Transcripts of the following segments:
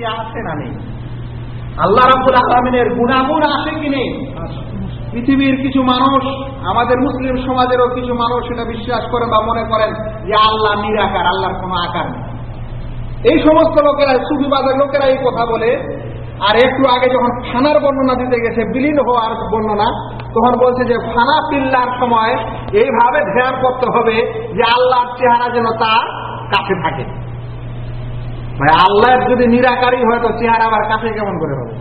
কি আছে না নেই। আল্লাহ রাবুল আলমিনের গুণাগুণ আছে কি নেই? পৃথিবীর কিছু মানুষ, আমাদের মুসলিম সমাজেরও কিছু মানুষ এটা বিশ্বাস করেন বা মনে করেন যে আল্লাহ নিরাকার, আল্লাহর কোনো আকার নেই। এই সমস্ত লোকেরা সুফিবাদের লোকেরা এই কথা বলে, আর একটু আগে যখন ফানার বর্ণনা দিতে গেছে, বিলীন হওয়ার বর্ণনা, তখন বলছে যে ফানা পিল্লার সময় এইভাবে ধ্যান করতে হবে যে আল্লাহর চেহারা যেন তার কাছে থাকে। ভাই, আল্লাহর যদি নিরাকারই হয়, তো চেহারা আবার কাছে কেমন করে হবে?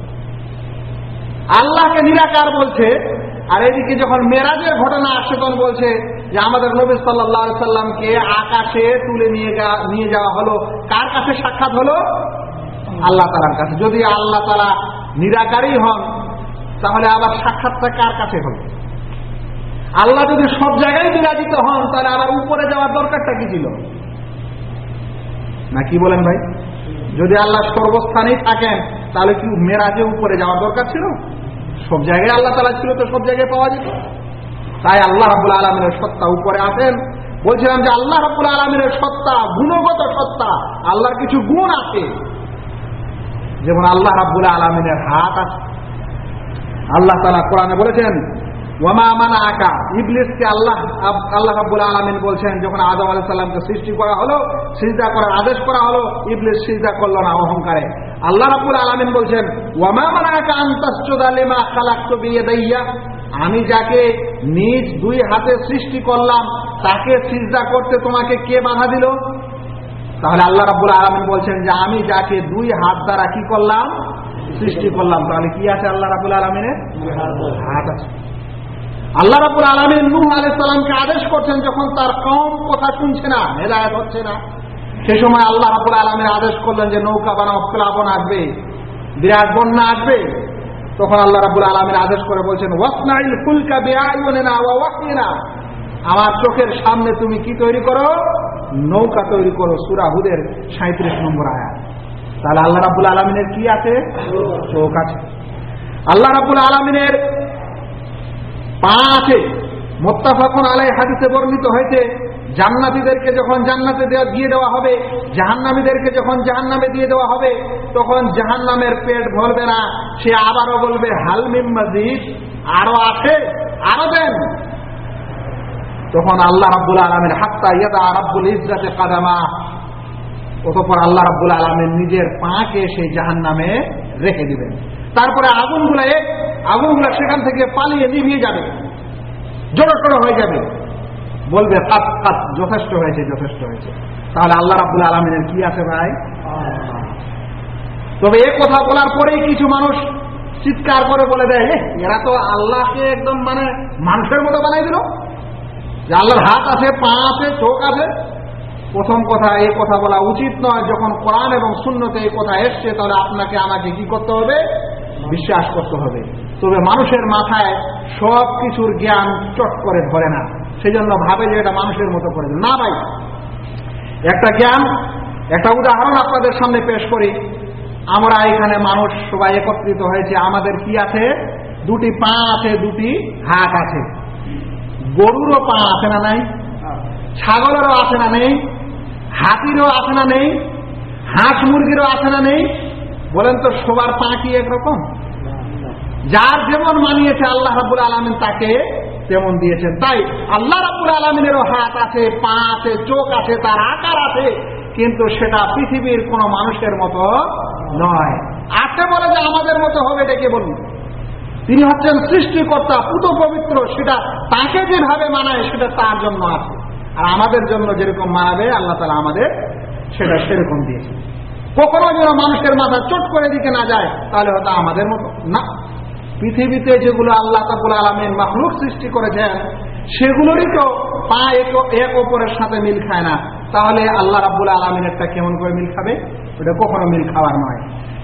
আল্লাহকে নিরাকার বলছে, আর এদিকে যখন মেরাজের ঘটনা আসছে, তখন বলছে যে আমাদের নবী সাল্লাহ সাল্লামকে আকাশে তুলে নিয়ে নিয়ে যাওয়া হলো। কার কাছে সাক্ষাৎ হলো? আল্লাহ তালার কাছে। যদি আল্লাহ তালা নিরাকারই হন, তাহলে আবার সাক্ষাৎটা কার কাছে হবে? আল্লাহ যদি সব জায়গায় বিরাজিত হন, তাহলে আবার উপরে যাওয়ার দরকারটা কি ছিল? না কি বলেন ভাই? যদি আল্লাহ সর্বস্থানেই থাকেন, তাহলে কি মেরাজে উপরে যাওয়ার দরকার ছিল? সব জায়গায় আল্লাহ তালা ছিল তো সব জায়গায় পাওয়া যেত। তাই আল্লাহ রাবুল আলমিনের সত্তা উপরে আসেন বলছিলাম যে আল্লাহ রাবুল আলমিনের সত্তা, গুণগত সত্তা, আল্লাহর কিছু গুণ আছে। যেমন আল্লাহ রাবুল আলমিনের হাত আছে। আল্লাহ তালা কোরআনে বলেছেন আদেশ করা হলো, ইবলিস না অহংকারে। আল্লাহ রাবুল আলমিন বলছেন আমি যাকে নিজ দুই হাতে সৃষ্টি করলাম, তাকে সিজদা করতে তোমাকে কে বাধা দিল? তাহলে আল্লাহ রাবুল আলমিন বলছেন যে, আমি যাকে দুই হাত দ্বারা কি করলাম? সৃষ্টি করলাম। তাহলে কি আছে আল্লাহ রাবুল আলমিনের? হাত আছে। আল্লাহ রাবুল আলমিন নূহ আলাইসাল্লামকে আদেশ করছেন যখন তার কম কথা শুনছে না, হেদায়ত হচ্ছে না, সে সময় আল্লাহ রাবুল আলমিন আদেশ করলেন যে নৌকা বানাও প্লাবন আসবে, বিরাট বন্যা আসবে। তখন আল্লাহ রাবুল আলমিন আদেশ করে বলছেন, ওয়াসনাইল ফুলকা বেআনে না ওয়াকিনা আমার চোখের সামনে তুমি কি তৈরি করো? নৌকা তৈরি করো সুরাহুদের সাঁত্রিশ নম্বর আয়া তাহলে আল্লাহ রাবুল আলমিনের কি আছে? চোখ আছে। আল্লাহ রাবুল আলমিনের পা আছে মোত্তাফাকুন আলাই হাদিসে বর্ণিত হয়েছে, জান্নাতিদেরকে যখন জান্নাতে দিয়ে দেওয়া হবে, জাহান্নামীদেরকে যখন জাহান্নামে দিয়ে দেওয়া হবে, তখন জাহান্নামের পেট ভরবে না। সে আবারও বলবে হালমিম মাজিদ। আরও আছে, আরও দেন। তখন আল্লাহ রাব্বুল আলমের হাত্তা ইয়াদা রাব্বুল ইজ্জাতে কাদামা। অতপর আল্লাহ রাব্বুল আলমের নিজের পাকে সেই জাহান নামে রেখে দিবেন। তারপরে আগুনগুলা এক আগুনগুলা সেখান থেকে পালিয়ে নিভিয়ে যাবে। জড়ো হয়ে যাবে। বলবে কাত কাত যথেষ্ট হয়েছে যথেষ্ট হয়েছে। তাহলে আল্লাহ রাব্বুল আলমিনের কি আছে ভাই? তবে এ কথা বলার পরেই কিছু মানুষ চিৎকার করে বলে দেয় এরা তো আল্লাহকে একদম মানে মানুষের মতো বানাই দিল। যে আল্লাহর হাত আছে, পা আছে, চোখ আছে। প্রথম কথা এই কথা বলা উচিত নয়। যখন কোরআন এবং শূন্যতে এই কথা এসছে, তাহলে আপনাকে আমাকে কি করতে হবে? বিশ্বাস করতে হবে। তবে মানুষের মাথায় সব কিছুর জ্ঞান চট করে ধরে না। সেই জন্য ভাবে যে এটা মানুষের মতো করে না ভাই, একটা জ্ঞান, একটা উদাহরণ আপনাদের সামনে পেশ করি। আমরা এখানে মানুষ সবাই একত্রিত হয়েছে। আমাদের কি আছে? দুটি পা আছে, দুটি হাত আছে। গরুরও পা আছে না নাই? ছাগলেরও আছে না নেই? হাতিরও আছে না নেই? হাঁস মুরগিরও আছে না নেই? বলেন তো, সবার পা কি একরকম? যার যেমন মানিয়েছে আল্লাহ রাবুল আলমিন তাকে তেমন দিয়েছেন তাই আল্লাহ রাবুল আলমিনেরও হাত আছে, পা আছে, চোখ আছে, তার আকার আছে, কিন্তু সেটা পৃথিবীর কোন মানুষের মতো নয়। আছে বলে যে আমাদের মতো হবে ডেকে বলুন? তিনি হচ্ছেন সৃষ্টিকর্তা পুত পবিত্র সেটা তাকে যেভাবে মানায় সেটা তার জন্য আছে। আর আমাদের জন্য যেরকম মানাবে, আল্লাহ তালা আমাদের সেটা সেরকম দিয়েছে কখনো যেন মানুষের মাথা চট করে দিকে না যায়, তাহলে হয়তো আমাদের মতো না। পৃথিবীতে যেগুলো আল্লাহ তাকুল আলমের মাহলুক সৃষ্টি করেছেন, সেগুলোরই তো পা এক ওপরের সাথে মিল খায় না। তাহলে আল্লাহ রাবুল আলমিনেরটা কেমন করে মিল খাবে? ওটা কখনো মিল খাওয়ার নয়।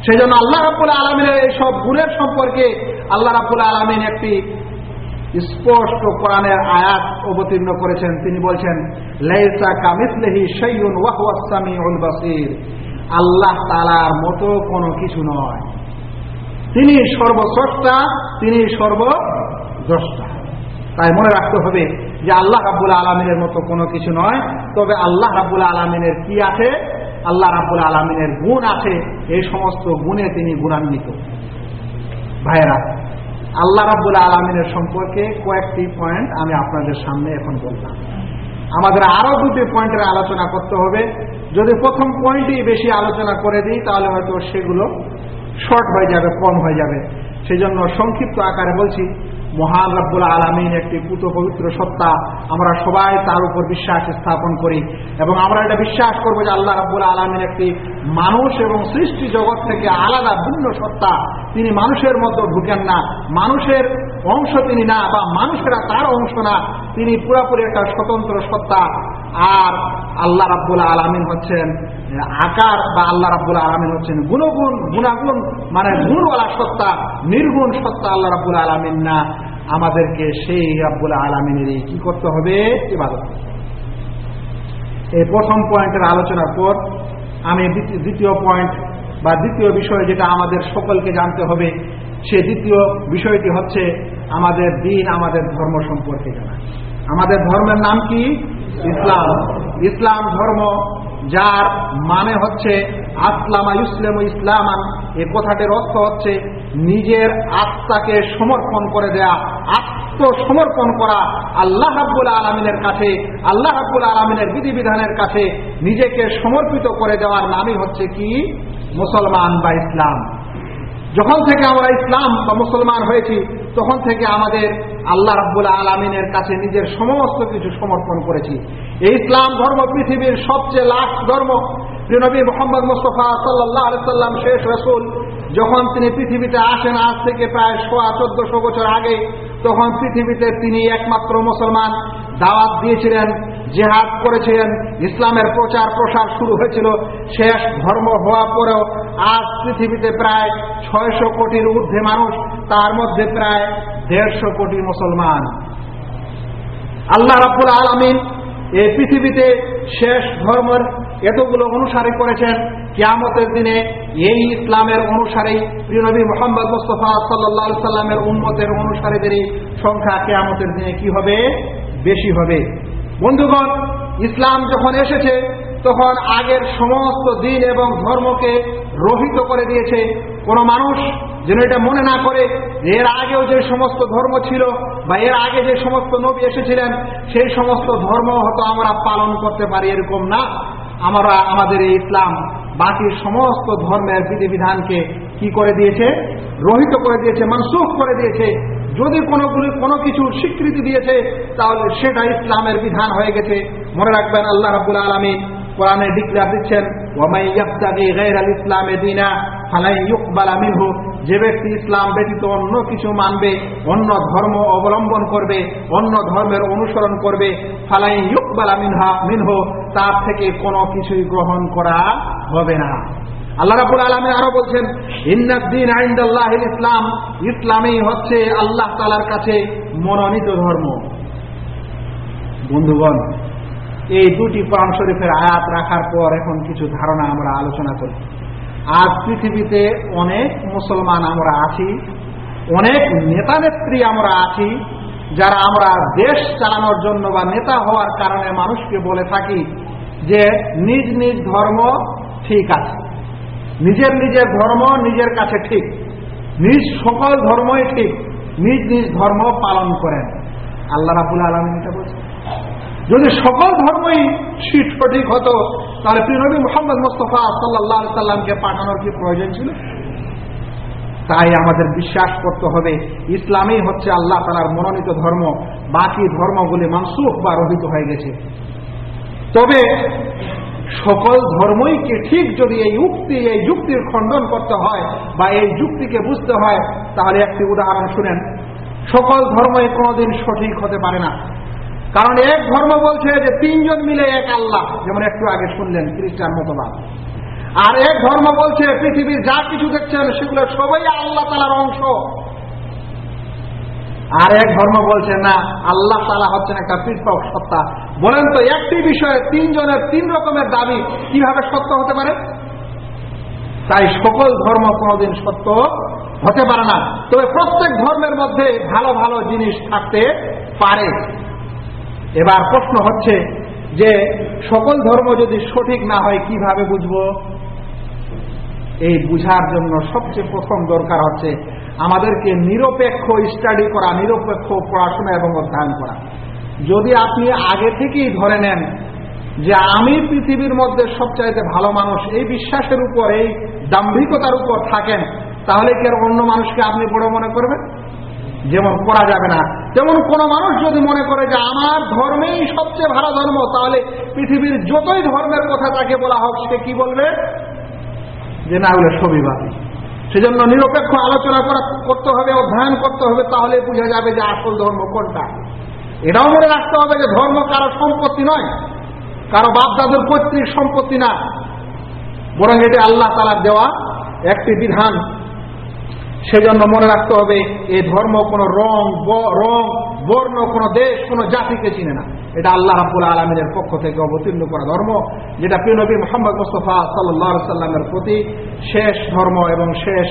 সেই জন্য আল্লাহ রাবুল আলমিনের এই সব গুণের সম্পর্কে আল্লাহ রাবুল আলমিন একটি স্পষ্ট কোরআনের আয়াত অবতীর্ণ করেছেন। তিনি বলছেন লেসা কামিসলেহি সৈয়ন ওয়াহসামি উল বাসির। আল্লাহ তালার মতো কোনো কিছু নয়। তিনি সর্বস্রষ্টা, তিনি সর্বদ্রষ্টা। তাই মনে রাখতে হবে যে আল্লাহ রাবুল আলমিনের মতো কোনো কিছু নয়। তবে আল্লাহ রাবুল আলমিনের কি আছে? আল্লাহ রাবুল আলমিনের গুণ আছে। এই সমস্ত গুণে তিনি গুণান্বিত। ভাইরা আল্লাহ রাবুল আলমিনের সম্পর্কে কয়েকটি পয়েন্ট আমি আপনাদের সামনে এখন বললাম। আমাদের আরও দুটি পয়েন্টের আলোচনা করতে হবে। যদি প্রথম পয়েন্টই বেশি আলোচনা করে দিই, তাহলে হয়তো সেগুলো শর্ট হয়ে যাবে, কম হয়ে যাবে। সেই জন্য সংক্ষিপ্ত আকারে বলছি, মহান রব্বুল আলমিন একটি পুত পবিত্র সত্তা আমরা সবাই তার উপর বিশ্বাস স্থাপন করি এবং আমরা এটা বিশ্বাস করব যে আল্লাহ রব্বুল আলমিন একটি মানুষ এবং সৃষ্টি জগৎ থেকে আলাদা, ভিন্ন সত্তা। তিনি মানুষের মতো ঢুকেন না, মানুষের অংশ তিনি না বা মানুষেরা তার অংশ না। তিনি পুরোপুরি একটা স্বতন্ত্র সত্তা। আর আল্লাহ রাব্বুল আলমিন হচ্ছেন আকার বা আল্লাহ রাব্বুল আলমিন হচ্ছেন গুণগুণ, গুণাগুণ মানে গুণওয়ালা সত্তা, নির্গুণ সত্তা আল্লাহ রাব্বুল আলমিন না। আমাদেরকে সেই রাব্বুল আলমিনের কি করতে হবে? ইবাদত এই প্রথম পয়েন্টের আলোচনার পর আমি দ্বিতীয় পয়েন্ট বা দ্বিতীয় বিষয় যেটা আমাদের সকলকে জানতে হবে, সে দ্বিতীয় বিষয়টি হচ্ছে আমাদের দিন, আমাদের ধর্ম সম্পর্কে জানা। আমাদের ধর্মের নাম কি? ইসলাম। ইসলাম ধর্ম যার মানে হচ্ছে আসলামা ইসলাম ইসলামান এ কথাটির অর্থ হচ্ছে, নিজের আত্মাকে সমর্পণ করে দেয়া, আত্মসমর্পণ করা, আল্লাহ হাব্বুল আলমিনের কাছে, আল্লাহ হাব্বুল আলমিনের বিধিবিধানের কাছে নিজেকে সমর্পিত করে দেওয়ার নামই হচ্ছে কি? মুসলমান বা ইসলাম। যখন থেকে আমরা ইসলাম বা মুসলমান হয়েছি, তখন থেকে আমাদের আল্লাহ রাব্বুল আলমিনের কাছে নিজের সমস্ত কিছু সমর্পণ করেছি। এই ইসলাম ধর্ম পৃথিবীর সবচেয়ে লাস্ট ধর্ম। নবী মোহাম্মদ মুস্তফা সাল্লাহ সাল্লাম, শেষ রসুল, যখন তিনি পৃথিবীতে আসেন আজ থেকে প্রায় সোয়া চোদ্দশো বছর আগে, তখন পৃথিবীতে তিনি একমাত্র মুসলমান। দাওয়াত দিয়েছিলেন জেহাদ করেছিলেন, ইসলামের প্রচার প্রসার শুরু হয়েছিল, শেষ ধর্ম হওয়া পরেও আজ পৃথিবীতে প্রায় ছয়শো কোটির ঊর্ধ্বে মানুষ, তার মধ্যে প্রায় দেড়শো কোটি মুসলমান। আল্লাহ রাবুল আলমিন এই পৃথিবীতে শেষ ধর্মের এতগুলো অনুসারী করেছেন, কিয়ামতের দিনে এই ইসলামের অনুসারী প্রিয়নবী মোহাম্মদ মুস্তফা সাল্লাহ সাল্লামের উন্মতের অনুসারীদেরই সংখ্যা কেয়ামতের দিনে কি হবে? বেশি হবে। বন্ধুগণ, ইসলাম যখন এসেছে, তখন আগের সমস্ত দিন এবং ধর্মকে রহিত করে দিয়েছে কোন মানুষ যেন এটা মনে না করে এর আগেও যে সমস্ত ধর্ম ছিল বা এর আগে যে সমস্ত নবী এসেছিলেন, সেই সমস্ত ধর্ম হয়তো আমরা পালন করতে পারি এরকম না। আমরা, আমাদের এই ইসলাম বাকি সমস্ত ধর্মের বিধিবিধানকে কি করে দিয়েছে? রহিত করে দিয়েছে, মানসুখ করে দিয়েছে। যদি কোনোগুলি কোনো কিছুর স্বীকৃতি দিয়েছে, তাহলে সেটা ইসলামের বিধান হয়ে গেছে। মনে রাখবেন, আল্লাহ রাবুল আলমী কোরআনে ডিক্লার দিচ্ছেন যে ব্যক্তি ইসলাম ব্যতীত অন্য কিছু মানবে, অন্য ধর্ম অবলম্বন করবে, অন্য ধর্মের অনুসরণ করবে, ফালাই ইউকবাল আমিনহা মিনহ, তার থেকে কোনো কিছুই গ্রহণ করা হবে না। আল্লাহ রাবুল আলমে আরও বলছেন ইন্নাদ্দিন আইন্দাল্লাহ ইসলাম, ইসলামই হচ্ছে আল্লাহ তালার কাছে মনোনীত ধর্ম। বন্ধুগণ, এই দুটি কোরআন শরীফের আয়াত রাখার পর এখন কিছু ধারণা আমরা আলোচনা করি। আজ পৃথিবীতে অনেক মুসলমান আমরা আছি, অনেক নেতা নেত্রী আমরা আছি, যারা আমরা দেশ চালানোর জন্য বা নেতা হওয়ার কারণে মানুষকে বলে থাকি যে নিজ নিজ ধর্ম ঠিক আছে। নিজের নিজের ধর্ম নিজের কাছে ঠিক। নিজ সকল ধর্মই ঠিক। নিজ নিজ ধর্ম পালন করেন। আল্লাহ রাবুল আলম এটা বলছেন। যদি সকল ধর্মই সঠিক হতো, তাহলে প্রিয়নবী মোহাম্মদ মোস্তফা সাল্লাহ সাল্লামকে পাঠানোর কি প্রয়োজন ছিল? তাই আমাদের বিশ্বাস করতে হবে, ইসলামই হচ্ছে আল্লাহ তালার মনোনীত ধর্ম। বাকি ধর্মগুলি মানসুখ বা রহিত হয়ে গেছে। তবে সকল ধর্মই কি ঠিক যদি এই উক্তি, এই যুক্তির খণ্ডন করতে হয় বা এই যুক্তিকে বুঝতে হয়, তাহলে একটি উদাহরণ শুনেন। সকল ধর্মই কোনোদিন সঠিক হতে পারে না। কারণ এক ধর্ম বলছে যে তিনজন মিলে এক আল্লাহ, যেমন একটু আগে শুনলেন খ্রিস্টান মতবাদ। আর এক ধর্ম বলছে পৃথিবীর যা কিছু দেখছেন, সেগুলো সবাই আল্লাহ তালার অংশ। আর এক ধর্ম বলছে, না, আল্লাহ তালা হচ্ছেন একটা পৃথক সত্তা। বলেন তো, একটি বিষয়ে তিনজনের তিন রকমের দাবি কীভাবে সত্য হতে পারে? তাই সকল ধর্ম কোনোদিন সত্য হতে পারে না। তবে প্রত্যেক ধর্মের মধ্যে ভালো ভালো জিনিস থাকতে পারে। এবার প্রশ্ন হচ্ছে যে, সকল ধর্ম যদি সঠিক না হয়, কীভাবে বুঝব? এই বুঝার জন্য সবচেয়ে প্রথম দরকার হচ্ছে আমাদেরকে নিরপেক্ষ স্টাডি করা, নিরপেক্ষ পড়াশোনা এবং অধ্যয়ন করা। যদি আপনি আগে থেকেই ধরে নেন যে আমি পৃথিবীর মধ্যে সবচাইতে ভালো মানুষ, এই বিশ্বাসের উপর, এই দাম্ভিকতার উপর থাকেন, তাহলে কি আর অন্য মানুষকে আপনি বড় মনে করবেন? যেমন করা যাবে না। তেমন কোন মানুষ যদি মনে করে যে আমার ধর্মেই সবচেয়ে ভালো ধর্ম, তাহলে পৃথিবীর যতই ধর্মের কথা তাকে বলা হোক, সে কি বলবে? যে না হলে ছবিবাদী সেজন্য নিরপেক্ষ আলোচনা করা, করতে হবে, অধ্যয়ন করতে হবে, তাহলে বোঝা যাবে যে আসল ধর্ম কোনটা। এটাও মনে রাখতে হবে যে ধর্ম কারও সম্পত্তি নয়, কারও বাপ দাদুর পৈতৃক সম্পত্তি না। বরং এটা আল্লাহ তালার দেওয়া একটি বিধান। সেজন্য মনে রাখতে হবে এই ধর্ম কোন রং রং, বর্ণ, কোন দেশ, কোন জাতিকে চিনে না। এটা আল্লাহ রাবুল আলমিনের পক্ষ থেকে অবতীর্ণ করা ধর্ম, যেটা প্রিয়নবী মোহাম্মদ মুস্তফা সাল্লাহ সাল্লামের প্রতি শেষ ধর্ম এবং শেষ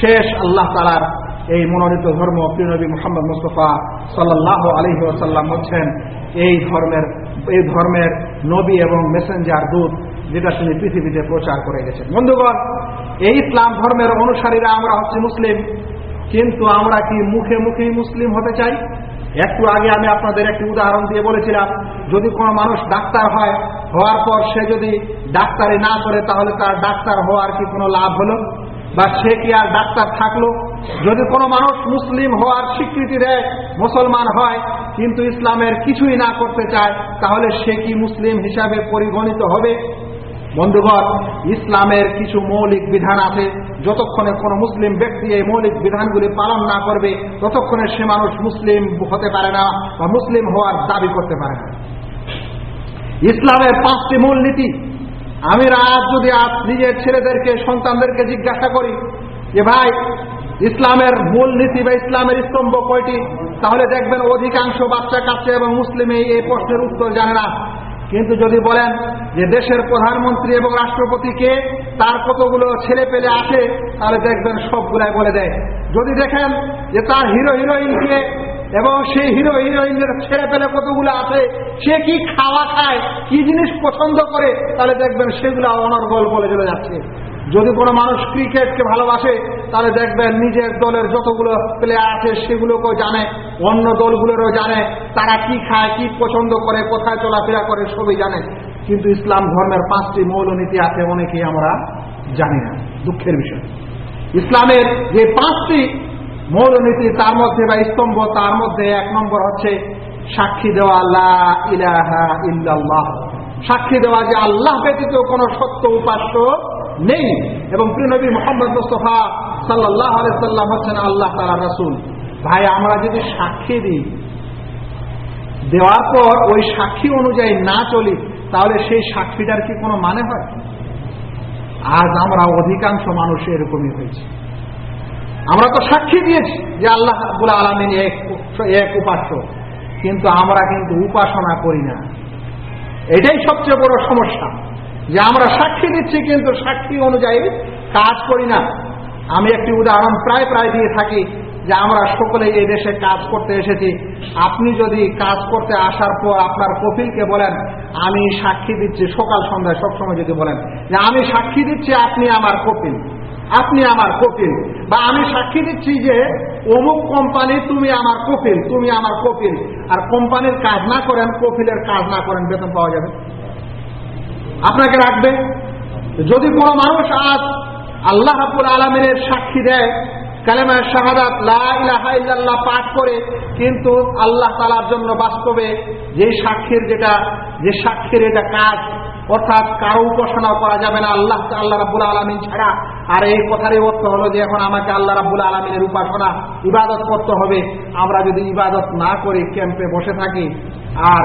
শেষ আল্লাহ তালার এই মনোনীত ধর্ম প্রিয়নবী মোহাম্মদ মুস্তফা সাল্লাহ আলহি আসাল্লাম হচ্ছেন এই ধর্মের এই ধর্মের নবী এবং মেসেঞ্জার দূত, যেটা তিনি পৃথিবীতে প্রচার করে গেছেন। বন্ধুগণ এই ইসলাম ধর্মের অনুসারীরা আমরা হচ্ছে মুসলিম। কিন্তু আমরা কি মুখে মুখেই মুসলিম হতে চাই? একটু আগে আমি আপনাদের একটি উদাহরণ দিয়ে বলেছিলাম, যদি কোনো মানুষ ডাক্তার হয়, হওয়ার পর সে যদি ডাক্তারি না করে, তাহলে তার ডাক্তার হওয়ার কি কোনো লাভ হলো? বা সে কি আর ডাক্তার থাকল? যদি কোনো মানুষ মুসলিম হওয়ার স্বীকৃতি দেয়, মুসলমান হয়, কিন্তু ইসলামের কিছুই না করতে চায়, তাহলে সে কি মুসলিম হিসাবে পরিগণিত হবে? বন্ধুগণ, ইসলামের কিছু মৌলিক বিধান আছে। যতক্ষণে কোনো মুসলিম ব্যক্তি এই মৌলিক বিধানগুলি পালন না করবে, ততক্ষণে সে মানুষ মুসলিম হতে পারে না বা মুসলিম হওয়ার দাবি করতে পারে না। ইসলামের পাঁচটি মূলনীতি। আমি আজ যদি আজ নিজের ছেলেদেরকে, সন্তানদেরকে জিজ্ঞাসা করি যে, ভাই, ইসলামের মূল নীতি বা ইসলামের স্তম্ভ কয়টি? তাহলে দেখবেন অধিকাংশ বাচ্চা কাচ্চা এবং মুসলিম এই প্রশ্নের উত্তর জানে না। কিন্তু যদি বলেন যে দেশের প্রধানমন্ত্রী এবং রাষ্ট্রপতিকে তার কতগুলো ছেলে পেলে আসে তাহলে দেখবেন সবগুলাই বলে দেয়। যদি দেখেন যে তার হিরো হিরোইনকে এবং সেই হিরো হিরোইনের ছেলে পেলে কতগুলো আছে, সে কি খাওয়া খায়, কি জিনিস পছন্দ করে, তাহলে দেখবেন সেগুলো অনর্গল বলে চলে যাচ্ছে। যদি কোনো মানুষ ক্রিকেটকে ভালোবাসে, তাহলে দেখবেন নিজের দলের যতগুলো প্লেয়ার আছে, সেগুলোকেও জানে, অন্য দলগুলোরও জানে, তারা কি খায়, কি পছন্দ করে, কোথায় চলাফেরা করে, সবই জানে। কিন্তু ইসলাম ধর্মের পাঁচটি মৌলনীতি আছে, অনেকেই আমরা জানি না, দুঃখের বিষয়। ইসলামের যে পাঁচটি মৌলনীতি তার মধ্যে বা স্তম্ভ, তার মধ্যে এক নম্বর হচ্ছে সাক্ষী দেওয়া ইলাহা ইল্লাল্লাহ। সাক্ষী দেওয়া যে আল্লাহ ব্যতীত কোনো সত্য উপাস্য নেই এবং প্রিনবী মোহাম্মদ মুস্তফা সাল্লাহ সাল্লাম হচ্ছেন আল্লাহ তালা রসুল। ভাই, আমরা যদি সাক্ষী দিই, দেওয়ার পর ওই সাক্ষী অনুযায়ী না চলি, তাহলে সেই সাক্ষীটার কি কোনো মানে হয়? আজ আমরা অধিকাংশ মানুষ এরকমই হয়েছে। আমরা তো সাক্ষী দিয়েছি যে আল্লাহ আব্বুল আলমিন এক উপাস্য, কিন্তু আমরা কিন্তু উপাসনা করি না। এটাই সবচেয়ে বড় সমস্যা। যে আমরা সাক্ষী দিচ্ছি কিন্তু সাক্ষী অনুযায়ী কাজ করি না। আমি একটি উদাহরণ প্রায় প্রায় দিয়ে থাকি যে আমরা সকলে এই দেশে কাজ করতে এসেছি। আপনি যদি কাজ করতে আসার পর আপনার কপিলকে বলেন, আমি সাক্ষী দিচ্ছি সকাল সন্ধ্যায় সবসময় যদি বলেন, যে আমি সাক্ষী দিচ্ছি আপনি আমার কপিল, আপনি আমার কপিল। বা, আমি সাক্ষী দিচ্ছি যে অমুক কোম্পানি তুমি আমার কপিল, তুমি আমার কপিল। আর কোম্পানির কাজ না করেন, কপিলের কাজ না করেন, বেতন পাওয়া যাবে। আপনাকে রাখবে। যদি কোনো মানুষ আজ আল্লাহ রাবুল আলমিনের সাক্ষী দেয়, কালেমায় শাহাদাত লাহ পাঠ করে, কিন্তু আল্লাহ তালার জন্য বাস্তবে যে সাক্ষীর যেটা, যে সাক্ষীর এটা কাজ, অর্থাৎ কারও উপাসনা করা যাবে না, আল্লাহ আল্লাহ রাবুল আলমিন ছাড়া। আর এই কথারই অর্থ হলো যে এখন আমাকে আল্লাহ রাবুল আলমিনের উপাসনা, ইবাদত করতে হবে। আমরা যদি ইবাদত না করে ক্যাম্পে বসে থাকি, আর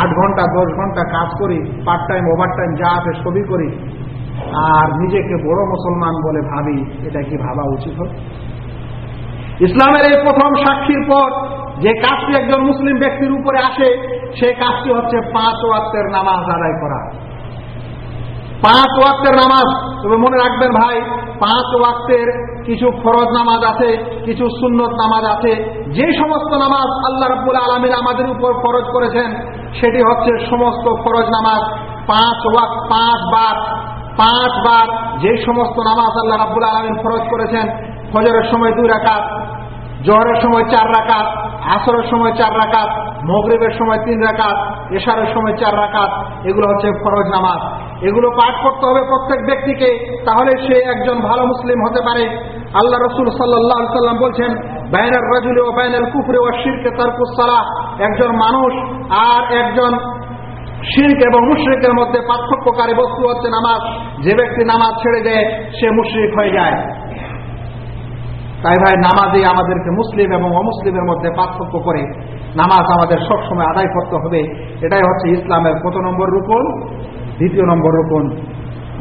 আট ঘণ্টা, দশ ঘণ্টা কাজ করি পার্ট টাইম ওভার টাইম যা আছে সবই করি। আর নিজেকে বড় মুসলমান বলে ভাবি, এটা কি ভাবা উচিত হোক ইসলামের এই প্রথম সাক্ষীর পর যে কাজটি একজন মুসলিম ব্যক্তির উপরে আসে, সে কাজটি হচ্ছে পাঁচ ওয়াক্তের নামাজ আদায় করা। পাঁচ ওয়াক্তের নামাজ, তবে মনে রাখবেন ভাই, পাঁচ ওয়াক্তের কিছু ফরজ নামাজ আছে, কিছু সুন্নত নামাজ আছে। যে সমস্ত নামাজ আল্লাহ রব্বুল আলমীর আমাদের উপর ফরজ করেছেন সেটি হচ্ছে সমস্ত ফরজ নামাজ। পাঁচ ওয়াক পাঁচ বার পাঁচ বার যে সমস্ত নামাজ আল্লাহ রাব্বুল আলমিন ফরজ করেছেন, ফজরের সময় দুই রাকাত, জোহরের সময় চার রাকাত, আসরের সময় চার রাকাত, মগরিবের সময় তিন রাকাত, এশারের সময় চার রাকাত, এগুলো হচ্ছে ফরজ নামাজ। এগুলো পাঠ করতে হবে প্রত্যেক ব্যক্তিকে, তাহলে সে একজন ভালো মুসলিম হতে পারে। আল্লাহ রসুল সাল্লাহ সাল্লাম বলছেন, বাইনার রাজুলে ও বাইনাল কুফরে ও শিরকে তারকুসালা একজন মানুষ আর একজন শির্ক এবং মুশ্রিকের মধ্যে পার্থক্যকারী বস্তু হচ্ছে নামাজ। যে ব্যক্তি নামাজ ছেড়ে দেয়, সে মুশ্রিক হয়ে যায়। তাই ভাই, নামাজই আমাদেরকে মুসলিম এবং অমুসলিমের মধ্যে পার্থক্য করে। নামাজ আমাদের সবসময় আদায় করতে হবে। এটাই হচ্ছে ইসলামের কত নম্বর রুকন, দ্বিতীয় নম্বর রুকন।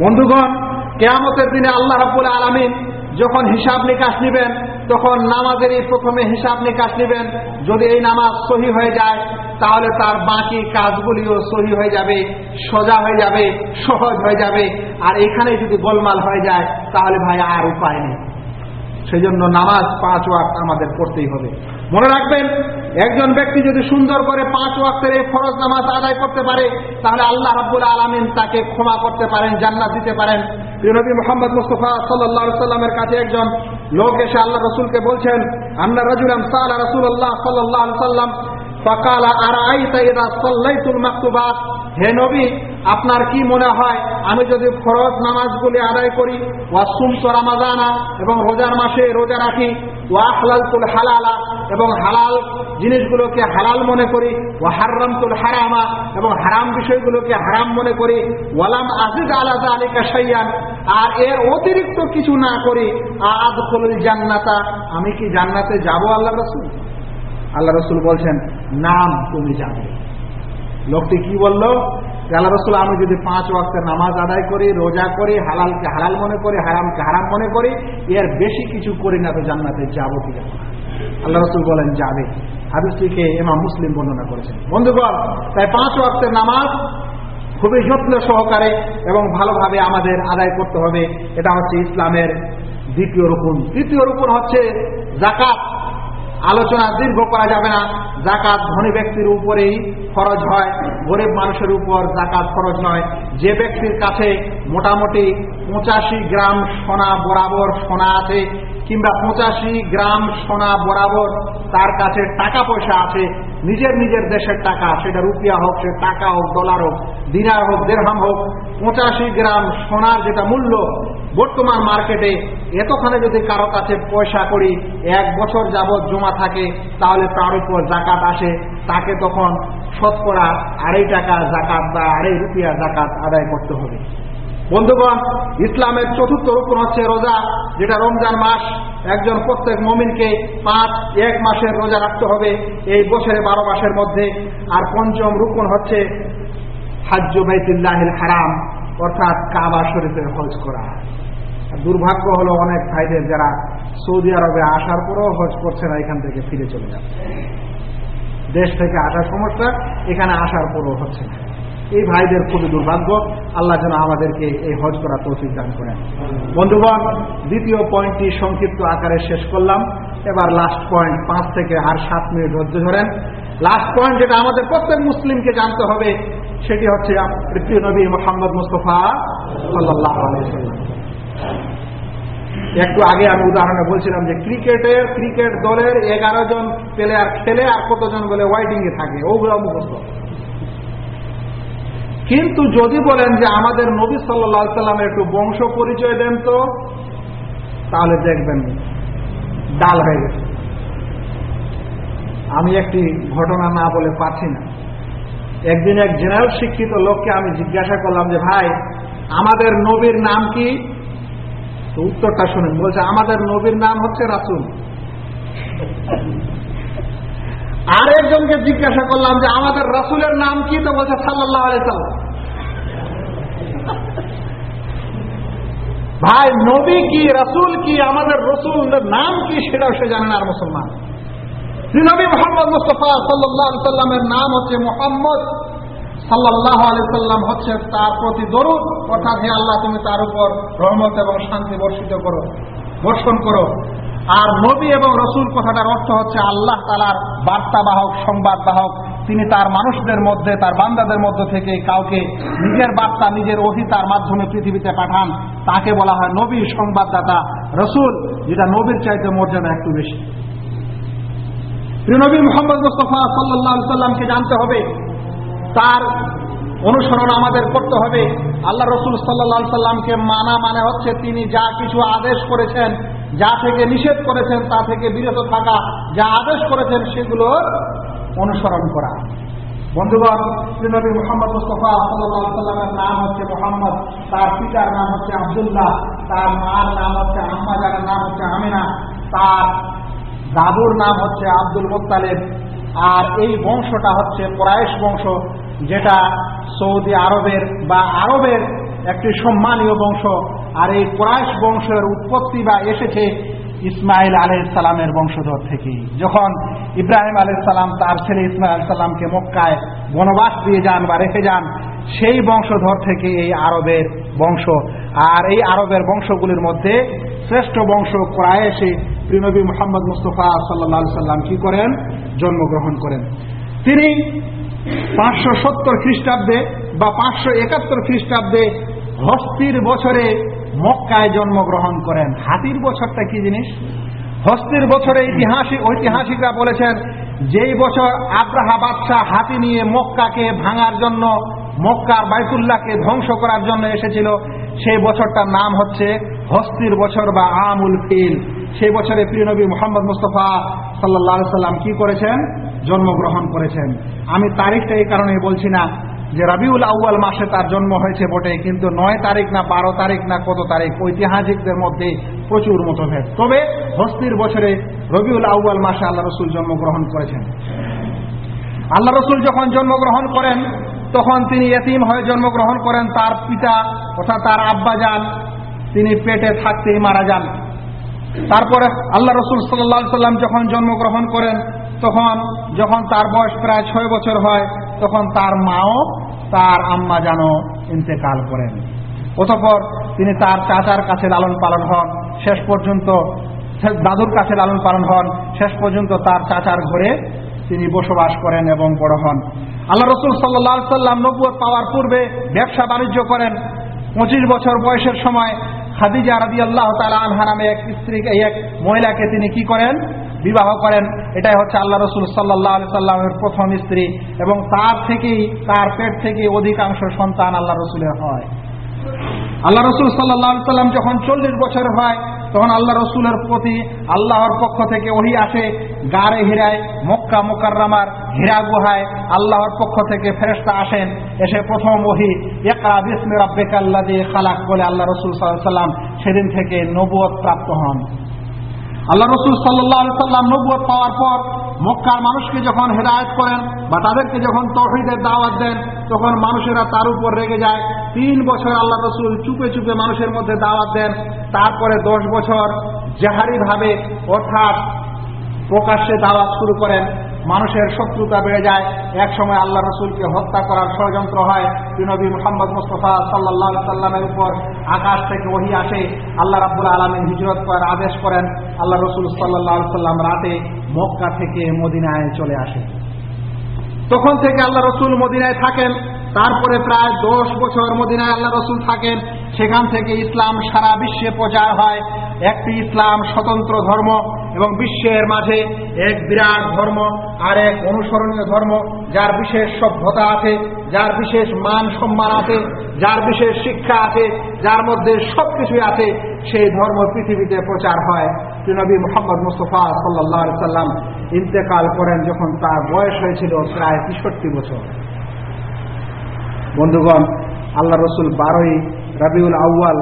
বন্ধুগণ, কেয়ামতের দিনে আল্লাহ রাবুল আলমিন যখন হিসাব নিকাশ নেবেন, তখন নামাজেরই প্রথমে হিসাব নিকাশ নেবেন। যদি এই নামাজ সহি হয়ে যায়, তাহলে তার বাকি কাজগুলিও সহি হয়ে যাবে, সোজা হয়ে যাবে, সহজ হয়ে যাবে। আর এখানে যদি গোলমাল হয়ে যায়, তাহলে ভাই আর উপায় নেই। সেই জন্য নামাজ পাঁচ ওয়াক্ত আমাদের পড়তেই হবে। মনে রাখবেন একজন ব্যক্তি যদি সুন্দর করে পাঁচ ওয়াক্তের এই ফরজ নামাজ আদায় করতে পারে, তাহলে আল্লাহ রাব্বুল আলমিন তাকে ক্ষমা করতে পারেন, জান্নাত দিতে পারেন। নবী মোহাম্মদ মুস্তফা সাল্লাহ সাল্লামের কাছে একজন লোক এসে আল্লাহ রসুলকে বলছেন, আন্না রাজুলাম সাল রসুল্লাহ সাল্লাহ সাল্লাম ফকালা আর মাকতুবাত? হে নবী, আপনার কি মনে হয়, আমি যদি ফরজ নামাজগুলি আদায় করি ওয়াসুম তো রামাজানা এবং রোজার মাসে রোজা রাখি ওয়াহলাল তুল হালালা, এবং হালাল জিনিসগুলোকে হালাল মনে করি ও হারাম, এবং হারাম বিষয়গুলোকে হারাম মনে করি, ওয়ালাম আজিদ আলাদা আলিকা সাইয়ান আর এর অতিরিক্ত কিছু না করি আদ জান্নাতা, আমি কি জান্নাতে যাব আল্লাহ রসুল? আল্লাহ রসুল বলছেন, নাম তুমি যাবে লোকটি কি বলল? আল্লাহ রসুল, আমি যদি পাঁচ ওয়াক্তের নামাজ আদায় করি, রোজা করি, হালালকে হালাল মনে করি, হারামকে হারাম মনে করি, এর বেশি কিছু করি না তো জান্নাতে যাব কি যাব আল্লাহ রসুল বলেন, যাবে। হাদিসটিকে এমা মুসলিম বর্ণনা করেছেন। বন্ধুগণ, তাই পাঁচ ওয়াক্তের নামাজ খুবই যত্ন সহকারে এবং ভালোভাবে আমাদের আদায় করতে হবে। এটা হচ্ছে ইসলামের দ্বিতীয় রূপন তৃতীয় রূপন হচ্ছে জাকাত আলোচনা দীর্ঘ করা যাবে না। জাকাত ধনী ব্যক্তির উপরেই খরচ হয়, গরিব মানুষের উপর জাকাত খরচ নয়। যে ব্যক্তির কাছে মোটামুটি পঁচাশি গ্রাম সোনা বরাবর সোনা আছে কিংবা পঁচাশি গ্রাম সোনা বরাবর তার কাছে টাকা পয়সা আছে, নিজের নিজের দেশের টাকা, সেটা রুপিয়া হোক, সে টাকা হোক, ডলার হোক, দিনার হোক দেড়হাম হোক, পঁচাশি গ্রাম সোনার যেটা মূল্য বর্তমান মার্কেটে এতখানে যদি কারও কাছে পয়সা করি, এক বছর যাবৎ জমা থাকে, তাহলে তার উপর জাকাত আসে। তাকে তখন শতকরা আড়াই টাকা জাকাত বা আড়াই রুপিয়া জাকাত আদায় করতে হবে। বন্ধুগণ, ইসলামের চতুর্থ রূপন হচ্ছে রোজা, যেটা রমজান মাস। একজন প্রত্যেক মমিনকে পাঁচ, এক মাসের রোজা রাখতে হবে, এই বছরে বারো মাসের মধ্যে। আর পঞ্চম রূপন হচ্ছে হাজ্য বাইতুল্লাহিল হারাম, অর্থাৎ কাবা শরীফের হজ করা। দুর্ভাগ্য হলো অনেক ভাইদের যারা সৌদি আরবে আসার পরেও হজ করছে না, এখান থেকে ফিরে চলে যাচ্ছে। দেশ থেকে আসার সমস্যা, এখানে আসার পরেও হচ্ছে না। এই ভাইদের খুবই দুর্ভাগ্য। আল্লাহ যেন আমাদেরকে এই হজ করা তৌফিক দান করেন। বন্ধুগণ, দ্বিতীয় পয়েন্টটি সংক্ষিপ্ত আকারে শেষ করলাম। এবার লাস্ট পয়েন্ট পাঁচ থেকে আর সাত মিনিট ধৈর্য ধরেন। লাস্ট পয়েন্ট যেটা আমাদের প্রত্যেক মুসলিমকে জানতে হবে, সেটি হচ্ছে প্রিয় নবী মোহাম্মদ মুস্তফা সাল্লাহ আলাইসাল্লাম একটু আগে আমি উদাহরণে বলছিলাম যে ক্রিকেটের ক্রিকেট দলের এগারো জন প্লেয়ার খেলে আর কতজন বলে ওয়াইটিং এ থাকে? ওগুলো মুখস্থ। কিন্তু যদি বলেন যে আমাদের নবী সাল্লা সাল্লামের একটু বংশ পরিচয় দেন তো, তাহলে দেখবেন ডাল হয়ে গেছে। আমি একটি ঘটনা না বলে পারছি না। একদিন এক জেনারেল শিক্ষিত লোককে আমি জিজ্ঞাসা করলাম যে, ভাই, আমাদের নবীর নাম কি? উত্তরটা শুনেন। বলছে, আমাদের নবীর নাম হচ্ছে রাসুল। আর একজনকে জিজ্ঞাসা করলাম যে, আমাদের রাসুলের নাম কি? তো বলছে সাল্লাহ আলাইসাল্লাম ভাই, নবী কি, রাসুল কি, আমাদের রসুলের নাম কি সেটাও সে জানেন আর মুসলমান। নবী মোহাম্মদ মুস্তফা সাল্লাহ সাল্লামের নাম হচ্ছে মোহাম্মদ। সাল্লাহ আলি সাল্লাম হচ্ছে তার প্রতি দরুদ। অর্থাৎ হে আল্লাহ, তুমি তার উপর রহমত এবং শান্তি বর্ষিত করো, বর্ষণ করো। আর নবী এবং রসুল কথাটার অর্থ হচ্ছে আল্লাহ তালার বার্তা বাহক সংবাদ বাহক তিনি তার মানুষদের মধ্যে, তার বান্দাদের মধ্য থেকে কাউকে নিজের বার্তা, নিজের অহি তার মাধ্যমে পৃথিবীতে পাঠান। তাকে বলা হয় নবী, সংবাদদাতা, রসুল, যেটা নবীর চাইতে মর্যাদা একটু বেশি। নবী মোহাম্মদ মুস্তফা সাল্লাহ সাল্লামকে জানতে হবে তার অনুসরণ আমাদের করতে হবে। আল্লাহ রসুল সাল্লাহ সাল্লামকে মানা মানে হচ্ছে তিনি যা কিছু আদেশ করেছেন, যা থেকে নিষেধ করেছেন, তা থেকে বিরত থাকা। যা আদেশ করেছেন সেগুলোর অনুসরণ করা। বন্ধুগণ শ্রীনবী মোহাম্মদ মুস্তফা সাল্লাহ সাল্লামের নাম হচ্ছে মোহাম্মদ, তার পিতার নাম হচ্ছে আবদুল্লাহ, তার মার নাম হচ্ছে আম্মাজানের নাম হচ্ছে আমিনা, তার দাদুর নাম হচ্ছে আব্দুল মোত্তালেব। আর এই বংশটা হচ্ছে কোরাইশ বংশ। যেটা সৌদি আরবের বা আরবের একটি সম্মানীয় বংশ, আর এই কোরাইশ বংশের উৎপত্তি বা এসেছে ইসমাইল আলহ সালামের বংশধর থেকে যখন ইব্রাহিম আলহ সালাম তার ছেলে ইসমাইল সালামকে মক্কায় বনবাস দিয়ে যান বা রেখে যান, সেই বংশধর থেকে এই আরবের বংশ। আর এই আরবের বংশগুলির মধ্যে শ্রেষ্ঠ বংশ ক্রায়েশে প্রিনবী মোহাম্মদ মুস্তফা সাল্লা সাল্লাম কি করেন? জন্মগ্রহণ করেন। তিনি পাঁচশো সত্তর খ্রিস্টাব্দে বা পাঁচশো একাত্তর খ্রিস্টাব্দে হস্তির বছরে মক্কায় জন্মগ্রহণ করেন। হাতির বছরটা কি জিনিস? হস্তির বছরে ইতিহাসিক ঐতিহাসিকরা বলেছেন, যেই বছর আব্রাহা বাদশাহ হাতি নিয়ে মক্কাকে ভাঙার জন্য, মক্কার বাইতুল্লাহকে ধ্বংস করার জন্য এসেছিল, সেই বছরটার নাম হচ্ছে হস্তির বছর বা আমুল ফিল। সেই বছরে প্রিয়নবী মোহাম্মদ মুস্তফা সাল্লাহ সাল্লাম কি করেছেন? জন্মগ্রহণ করেছেন। আমি তারিখটা এই কারণে বলছি না যে রবিউল আউ্য়াল মাসে তার জন্ম হয়েছে বটে কিন্তু নয় তারিখ না বারো তারিখ না কত তারিখ, ঐতিহাসিকদের মধ্যে প্রচুর মতভেদ। তবে হস্তির বছরে রবিউল আউ্য়াল মাসে আল্লাহ রসুল জন্মগ্রহণ করেছেন। আল্লাহ রসুল যখন জন্মগ্রহণ করেন, তখন তিনি এতিম হয়ে জন্মগ্রহণ করেন, তার পিতা অর্থাৎ তার আব্বা যান, তিনি পেটে থাকতেই মারা যান। তারপরে আল্লাহ রসুল সাল্লাহ সাল্লাম যখন জন্মগ্রহণ করেন, তখন যখন তার বয়স প্রায় ছয় বছর হয়, তখন তার মাও তার আম্মা যেন ইন্তেকাল করেন। অতঃপর তিনি তার চাচার কাছে লালন পালন হন, শেষ পর্যন্ত দাদুর কাছে লালন পালন হন, শেষ পর্যন্ত তার চাচার ঘরে তিনি বসবাস করেন এবং বড় হন। আল্লাহ রসুল সাল্লাহ সাল্লাম নব্বত পাওয়ার পূর্বে ব্যবসা বাণিজ্য করেন। পঁচিশ বছর বয়সের সময় খাদিজা রাদি আল্লাহ তালা আনহা নামে এক স্ত্রীকে এক মহিলাকে তিনি কি করেন? বিবাহ করেন। এটাই হচ্ছে আল্লাহ রসুল সাল্লাহ সাল্লামের প্রথম স্ত্রী এবং তার থেকেই, তার পেট থেকে অধিকাংশ সন্তান আল্লাহ রসুলের হয়। আল্লাহ রসুল সাল্লাহ সাল্লাম যখন চল্লিশ বছর হয়, তখন আল্লাহ রসুলের প্রতি আল্লাহর পক্ষ থেকে ওহি আসে গাড়ে হিরায় মক্কা মোকাররামার হীরা গুহায় আল্লাহর পক্ষ থেকে ফেরেস্তা আসেন, এসে প্রথম ওহি একা বিসমে রব্বেকাল্লাদি খালাক বলে আল্লাহ রসুল সাল্লাম সেদিন থেকে নবুয়ত প্রাপ্ত হন। আল্লাহ রসুল সাল্লাহ সাল্লাম নবুয়ত পাওয়ার পর মক্কার মানুষকে যখন হেদায়ত করেন বা তাদেরকে যখন তহিদের দাওয়াত দেন, তখন মানুষেরা তার উপর রেগে যায়। তিন বছর আল্লাহ রসুল চুপে চুপে মানুষের মধ্যে দাওয়াত দেন। তারপরে দশ বছর জাহারিভাবে অর্থাৎ প্রকাশ্যে দাওয়াত শুরু করেন। মানুষের শত্রুতা বেড়ে যায়। এক সময় আল্লাহ রসুলকে হত্যা করার ষড়যন্ত্র হয়। নবী মোহাম্মদ মুস্তফা সাল্লাহ সাল্লামের উপর আকাশ থেকে ওহি আসে। আল্লাহ রাবুল আলমী হিজরত করার আদেশ করেন। আল্লাহ রসুল সাল্লাহ সাল্লাম রাতে মক্কা থেকে মদিনায় চলে আসে তখন থেকে আল্লাহ রসুল মদিনায় থাকেন। তারপরে প্রায় দশ বছর মদিনায় আল্লাহ রসুল থাকেন। সেখান থেকে ইসলাম সারা বিশ্বে প্রচার হয়। একটি ইসলাম স্বতন্ত্র ধর্ম। এবং বিশ্বের মাঝে এক বিরাট ধর্ম আর এক অনুসরণীয় ধর্ম, যার বিশেষ সভ্যতা আছে, যার বিশেষ মান সম্মান আছে, যার বিশেষ শিক্ষা আছে, যার মধ্যে সবকিছুই আছে, সেই ধর্ম পৃথিবীতে প্রচার হয়। নবী মোহাম্মদ মুস্তফা সাল্লাহ সাল্লাম ইন্তেকাল করেন যখন তার বয়স হয়েছিল প্রায় তেষট্টি বছর। বন্ধুগণ, আল্লাহ রসুল বারোই রবিউল আউ্য়াল,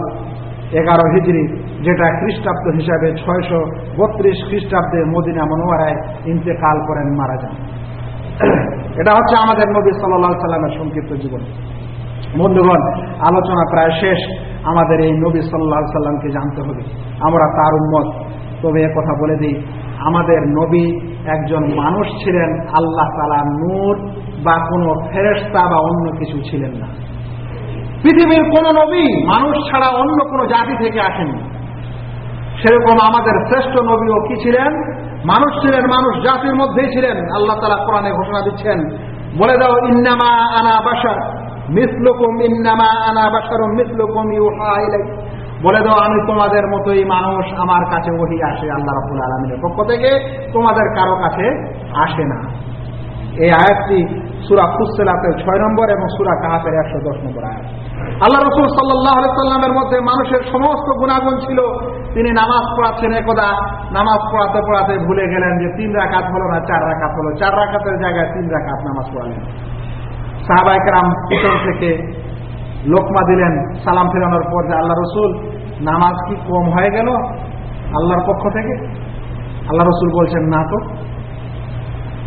এগারো হিজড়ি যেটা খ্রিস্টাব্দ হিসাবে ছয়শো বত্রিশ খ্রিস্টাব্দে মদিনা মনোয়ারায় ইন্তেকাল করেন, মারা যান। এটা হচ্ছে আমাদের নবী সাল্লা সাল্লামের সংক্ষিপ্ত জীবন। বন্ধুগণ, আলোচনা প্রায় শেষ। আমাদের এই নবী সাল্লাহ সাল্লামকে জানতে হবে। আমরা তার উন্মত তবে কথা বলে দিই, আমাদের নবী একজন মানুষ ছিলেন, আল্লাহ তালা নূর বা কোনো ফেরেস্তা বা অন্য কিছু ছিলেন না। পৃথিবীর কোন নবী মানুষ ছাড়া অন্য কোন জাতি থেকে আসেননি। সেরকম আমাদের শ্রেষ্ঠ নবীও কি ছিলেন? মানুষ ছিলেন, মানুষ জাতির মধ্যেই ছিলেন। আল্লাহ তালা কোরআনে ঘোষণা দিচ্ছেন, বলে দাও, ইন্নামা আনা বাসার মিসলুকুম ইন্নামা আনা বাসার মিসলুকুম ইলাই বলে দাও, আমি তোমাদের মতোই মানুষ, আমার কাছে ওহি আসে আল্লাহ রাব্বুল আলামিনের পক্ষ থেকে, তোমাদের কারও কাছে আসে না। এই আয়াতটি সুরা ফুসলাতের ছয় নম্বর এবং সুরা কাহাতের একশো দশ নম্বর আয়াত। আল্লাহ রসুল সাল্লাহ সাল্লামের মধ্যে মানুষের সমস্ত গুণাগুণ ছিল। তিনি নামাজ পড়াচ্ছেন একদা। নামাজ পড়াতে পড়াতে ভুলে গেলেন যে তিন রাকাত হলো না, চার রাকাত হলো। চার রাকাতের জায়গায় তিন রাকাত নামাজ পড়ালেন। সাহাবাইকেরাম পিছন থেকে লোকমা দিলেন সালাম ফেরানোর পর যে, আল্লাহ রসুল, নামাজ কি কম হয়ে গেল আল্লাহর পক্ষ থেকে? আল্লাহ রসুল বলছেন, না তো।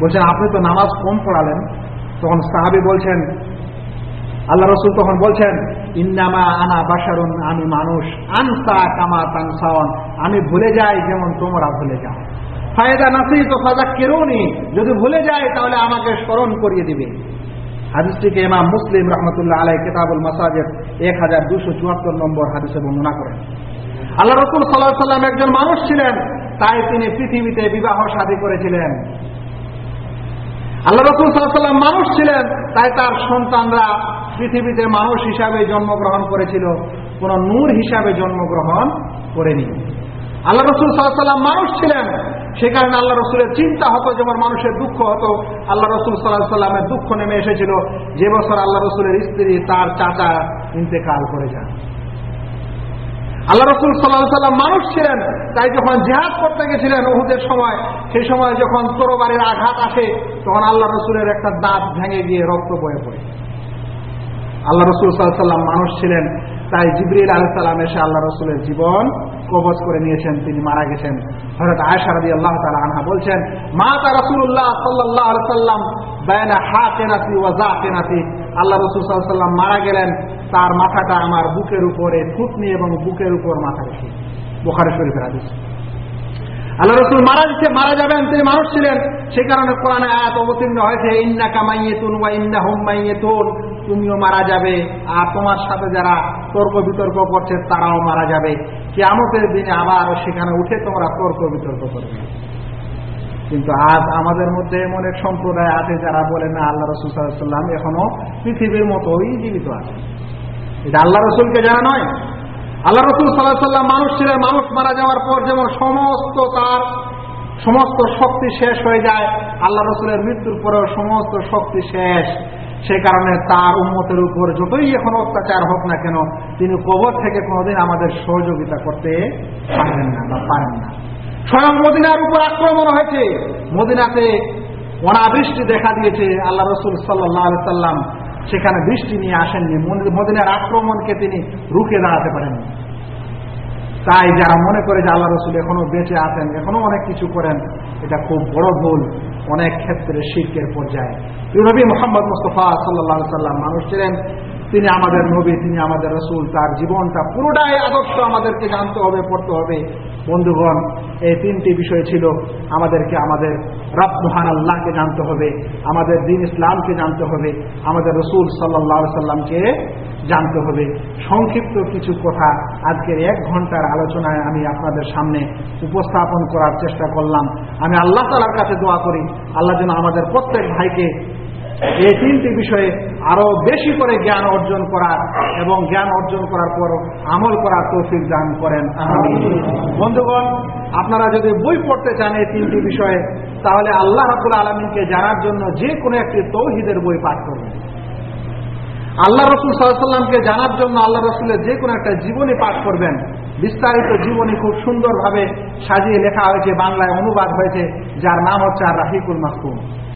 বলছেন, আপনি তো নামাজ কম পড়ালেন। তখন সাহাবি বলছেন, আল্লাহ রসুল তখন বলছেন, ইন্নামা আনা বাসারুন আমি মানুষ। আনসা কামা তানসাওন আমি ভুলে যাই যেমন তোমরা ভুলে যাও। ফায়দা নাসি তো ফাজা কেরোনি যদি ভুলে যায় তাহলে আমাকে স্মরণ করিয়ে দিবে। হাদিসটিকে ইমাম মুসলিম রহমতুল্লাহ আলাই কেতাবুল মাসাজের এক হাজার দুশো চুয়াত্তর নম্বর হাদিসে বর্ণনা করেন। আল্লাহ রসুল সাল্লাহ সাল্লাম একজন মানুষ ছিলেন, তাই তিনি পৃথিবীতে বিবাহ শাদী করেছিলেন। আল্লাহ রসুল মানুষ ছিলেন, তাই তার সন্তানরা পৃথিবীতে মানুষ হিসাবে জন্মগ্রহণ করেছিল, কোন নূর হিসাবে জন্মগ্রহণ করেনি। আল্লাহ রসুল সাল্লাম মানুষ ছিলেন, সে কারণে আল্লাহ রসুলের চিন্তা হতো যেমন মানুষের দুঃখ হতো, আল্লাহ রসুল সাল্লাহ সাল্লামের দুঃখ নেমে এসেছিল, যে বছর আল্লাহ রসুলের স্ত্রী তার চাচা ইন্তেকাল করে যান। আল্লাহ রসুল সাল্লাহ সাল্লাম মানুষ ছিলেন। তাই যখন জেহাদ করতে গেছিলেন ওহুদের সময়, সেই সময় যখন তরবারের আঘাত আসে, তখন আল্লাহ রসুলের একটা দাঁত ভেঙে গিয়ে রক্ত বয়ে পড়ে। আল্লাহ রসুল সাল্লাহ সাল্লাম মানুষ ছিলেন। তাই জিবরিল আলহ সাল্লাম এসে আল্লাহ রসুলের জীবন কবচ করে নিয়েছেন, তিনি মারা গেছেন। হরত রাজি আল্লাহ তালা আনহা বলছেন মা তা রসুল্লাহ সাল্লাহ সাল্লাম বায়না হা কেনাতি ও যা কেনাতি আল্লাহ রসুল সাল্লাম মারা গেলেন, তার মাথাটা আমার বুকের উপরে ফুটনি এবং বুকের উপর মাথা রেখে। বোখারে শরীফের আদেশ আল্লাহ রসুল মারা দিচ্ছে মারা যাবেন, তিনি মানুষ ছিলেন। সে কারণে কোরআনে আয়াত অবতীর্ণ হয়েছে ইন্না কামাইয়েতুন ওয়া ইন্না হুম মাইয়েতুন। তুমিও মারা যাবে, আর তোমার সাথে যারা তর্ক বিতর্ক করছে, তারাও মারা যাবে। কেয়ামতের দিনে আবার সেখানে উঠে তোমরা তর্ক বিতর্ক করবে। কিন্তু আজ আমাদের মধ্যে এমন এক সম্প্রদায় আছে, যারা বলে, না, আল্লাহ রসুল সাল্লাম এখনও পৃথিবীর মতোই জীবিত আছে। এটা আল্লাহ রসুলকে জানা নয়। আল্লাহ রসুল সাল্লাহ সাল্লাম মানুষ ছিলেন, মানুষ মারা যাওয়ার পর যেমন সমস্ত তার সমস্ত শক্তি শেষ হয়ে যায়, আল্লাহ রসুলের মৃত্যুর পরেও সমস্ত শক্তি শেষ। সে কারণে তার উন্মতের উপর যতই এখন অত্যাচার হোক না কেন, তিনি কবর থেকে কোনোদিন আমাদের সহযোগিতা করতে পারেন না বা পারেন না। স্বয়ং মদিনার উপর আক্রমণ হয়েছে। মদিনাতে অনাবৃষ্টি দেখা দিয়েছে আল্লাহ রসুল সাল্লাহ সাল্লাম সেখানে বৃষ্টি নিয়ে আসেননি। মদিনার আক্রমণকে তিনি রুখে দাঁড়াতে পারেননি। তাই যারা মনে করে যে আল্লাহ রসুল এখনও বেঁচে আছেন, এখনও অনেক কিছু করেন, এটা খুব বড় ভুল। অনেক ক্ষেত্রে শিল্পের পর্যায়ে। নবী মোহাম্মদ মুস্তফা সাল্লাহ সাল্লাম মানুষ ছিলেন। তিনি আমাদের নবী, তিনি আমাদের রসুল। তার জীবনটা পুরোটাই আদর্শ আমাদেরকে জানতে হবে, পড়তে হবে। বন্ধুগণ এই তিনটি বিষয় ছিল আমাদেরকে, আমাদের রব মহান আল্লাহকে জানতে হবে, আমাদের দিন ইসলামকে জানতে হবে, আমাদের রসুল সাল্লাহ সাল্লামকে জানতে হবে। সংক্ষিপ্ত কিছু কথা আজকের এক ঘণ্টার আলোচনায় আমি আপনাদের সামনে উপস্থাপন করার চেষ্টা করলাম। আমি আল্লাহ তালার কাছে দোয়া করি, আল্লাহ যেন আমাদের প্রত্যেক ভাইকে এই তিনটি বিষয়ে আরও বেশি করে জ্ঞান অর্জন করার এবং জ্ঞান অর্জন করার পর আমল করার তৌফিক দান করেন। বন্ধুগণ, আপনারা যদি বই পড়তে চান এই তিনটি বিষয়ে, তাহলে আল্লাহ রাবুল আলমিনকে জানার জন্য যে কোনো একটি তৌহিদের বই পাঠ করবেন। আল্লাহ রসুল সাল্লামকে জানার জন্য আল্লাহ রসুলের যে কোনো একটা জীবনী পাঠ করবেন। বিস্তারিত জীবনী খুব সুন্দরভাবে সাজিয়ে লেখা হয়েছে, বাংলায় অনুবাদ হয়েছে, যার নাম হচ্ছে আর রাহিকুল মাসকুম।